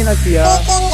financiar.